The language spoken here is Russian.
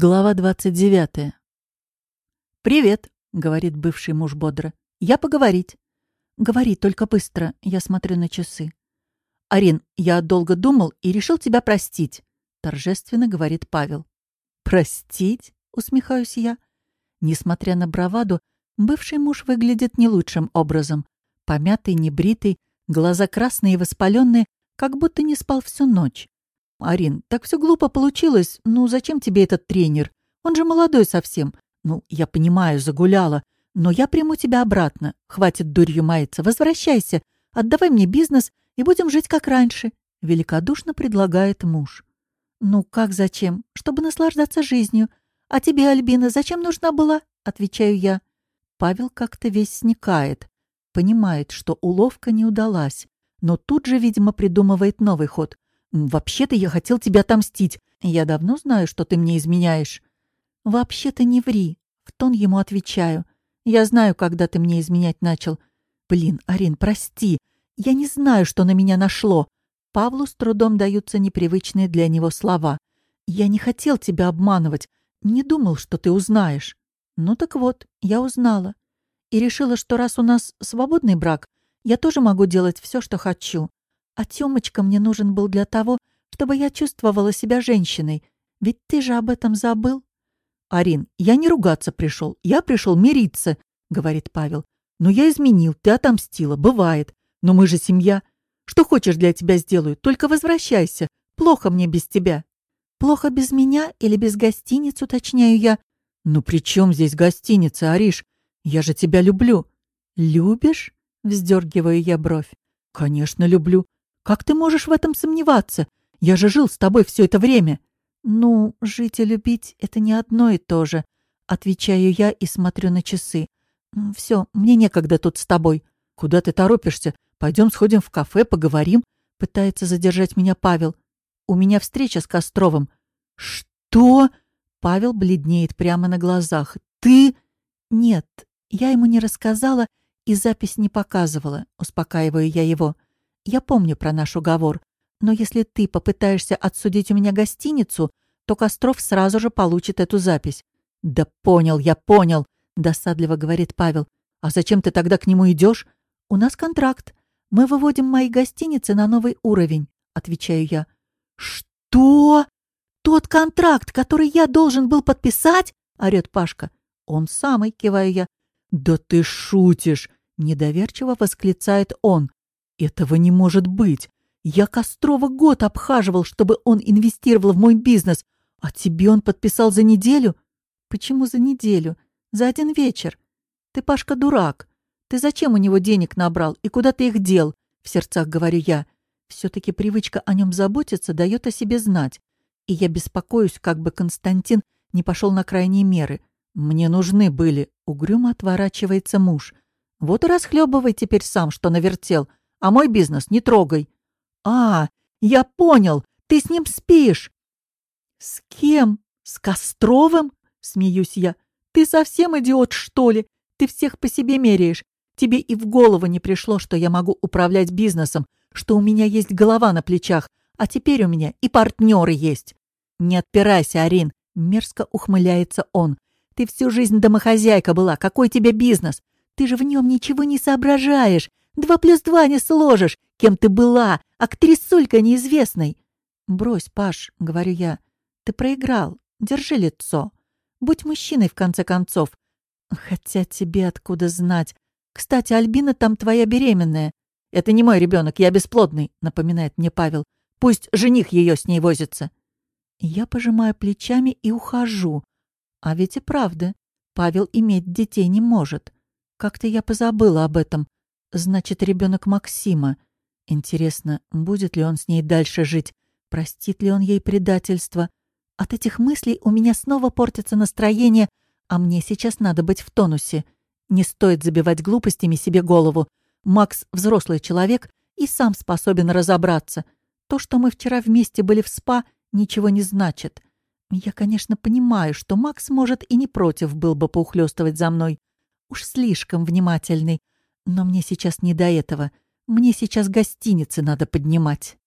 Глава 29. «Привет», — говорит бывший муж бодро. «Я поговорить». «Говори, только быстро». Я смотрю на часы. «Арин, я долго думал и решил тебя простить», — торжественно говорит Павел. «Простить?» — усмехаюсь я. Несмотря на браваду, бывший муж выглядит не лучшим образом. Помятый, небритый, глаза красные и воспаленные, как будто не спал всю ночь. «Арин, так все глупо получилось. Ну, зачем тебе этот тренер? Он же молодой совсем. Ну, я понимаю, загуляла. Но я приму тебя обратно. Хватит дурью маяться. Возвращайся. Отдавай мне бизнес и будем жить как раньше», — великодушно предлагает муж. «Ну, как зачем? Чтобы наслаждаться жизнью. А тебе, Альбина, зачем нужна была?» — отвечаю я. Павел как-то весь сникает. Понимает, что уловка не удалась. Но тут же, видимо, придумывает новый ход — «Вообще-то я хотел тебя отомстить. Я давно знаю, что ты мне изменяешь». «Вообще-то не ври», — в тон ему отвечаю. «Я знаю, когда ты мне изменять начал. Блин, Арин, прости. Я не знаю, что на меня нашло». Павлу с трудом даются непривычные для него слова. «Я не хотел тебя обманывать. Не думал, что ты узнаешь». «Ну так вот, я узнала. И решила, что раз у нас свободный брак, я тоже могу делать все, что хочу. А Тёмочка мне нужен был для того, чтобы я чувствовала себя женщиной. Ведь ты же об этом забыл. «Арин, я не ругаться пришел, я пришел мириться», — говорит Павел. «Но я изменил, ты отомстила, бывает. Но мы же семья. Что хочешь для тебя сделаю, только возвращайся. Плохо мне без тебя». «Плохо без меня или без гостиниц, уточняю я?» «Ну при чем здесь гостиница, Ариш? Я же тебя люблю». «Любишь?» — вздергиваю я бровь. «Конечно, люблю. Как ты можешь в этом сомневаться? Я же жил с тобой все это время. Ну, жить и любить — это не одно и то же. Отвечаю я и смотрю на часы. Все, мне некогда тут с тобой. Куда ты торопишься? Пойдем сходим в кафе, поговорим. Пытается задержать меня Павел. У меня встреча с Костровым. Что? Павел бледнеет прямо на глазах. Ты? Нет, я ему не рассказала и запись не показывала. Успокаиваю я его. Я помню про наш уговор, но если ты попытаешься отсудить у меня гостиницу, то Костров сразу же получит эту запись. «Да понял, я понял», — досадливо говорит Павел. «А зачем ты тогда к нему идешь? У нас контракт. Мы выводим мои гостиницы на новый уровень», — отвечаю я. «Что? Тот контракт, который я должен был подписать?» — орёт Пашка. «Он самый», — киваю я. «Да ты шутишь!» — недоверчиво восклицает он. Этого не может быть. Я Кострова год обхаживал, чтобы он инвестировал в мой бизнес, а тебе он подписал за неделю? Почему за неделю? За один вечер. Ты, Пашка, дурак. Ты зачем у него денег набрал и куда ты их дел? В сердцах говорю я. Все-таки привычка о нем заботиться дает о себе знать. И я беспокоюсь, как бы Константин не пошел на крайние меры. Мне нужны были. Угрюмо отворачивается муж. Вот и расхлебывай теперь сам, что навертел а мой бизнес не трогай». «А, я понял, ты с ним спишь». «С кем? С Костровым?» — смеюсь я. «Ты совсем идиот, что ли? Ты всех по себе меряешь. Тебе и в голову не пришло, что я могу управлять бизнесом, что у меня есть голова на плечах, а теперь у меня и партнеры есть». «Не отпирайся, Арин», — мерзко ухмыляется он. «Ты всю жизнь домохозяйка была. Какой тебе бизнес? Ты же в нем ничего не соображаешь. Два плюс два не сложишь. Кем ты была? Актрисулька неизвестной. Брось, Паш, говорю я. Ты проиграл. Держи лицо. Будь мужчиной, в конце концов. Хотя тебе откуда знать. Кстати, Альбина там твоя беременная. Это не мой ребенок, я бесплодный, напоминает мне Павел. Пусть жених ее с ней возится. Я пожимаю плечами и ухожу. А ведь и правда, Павел иметь детей не может. Как-то я позабыла об этом. Значит, ребенок Максима. Интересно, будет ли он с ней дальше жить? Простит ли он ей предательство? От этих мыслей у меня снова портится настроение, а мне сейчас надо быть в тонусе. Не стоит забивать глупостями себе голову. Макс — взрослый человек и сам способен разобраться. То, что мы вчера вместе были в СПА, ничего не значит. Я, конечно, понимаю, что Макс, может, и не против был бы поухлёстывать за мной. Уж слишком внимательный. Но мне сейчас не до этого. Мне сейчас гостиницы надо поднимать.